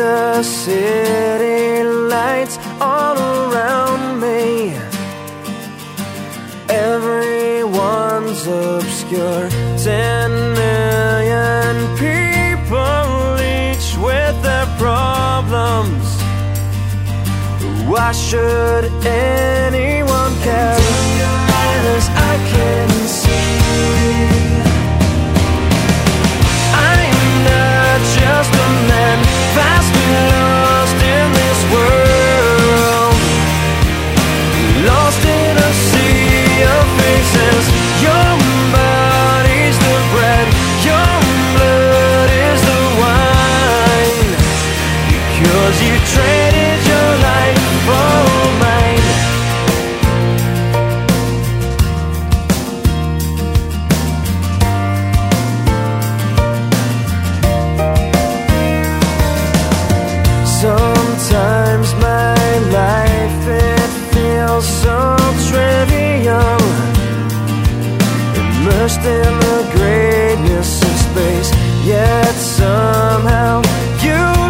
the city lights all around me. Everyone's obscure. Ten million people, each with their problems. Why should anyone care? Immersed in the greatness of space, yet somehow you.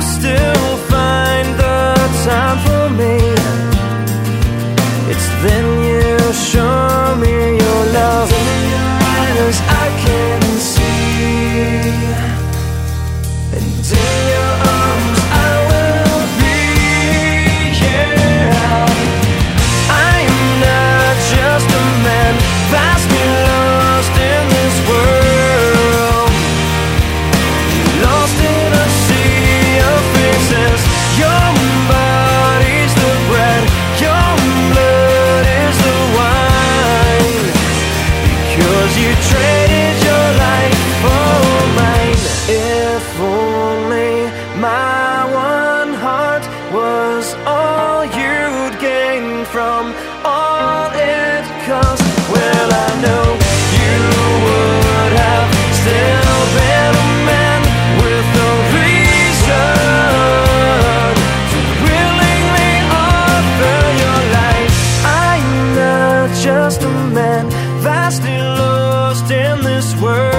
all you'd gain from all it cost. Well, I know you would have still been a man with no reason to willingly offer your life. I'm not just a man vastly lost in this world.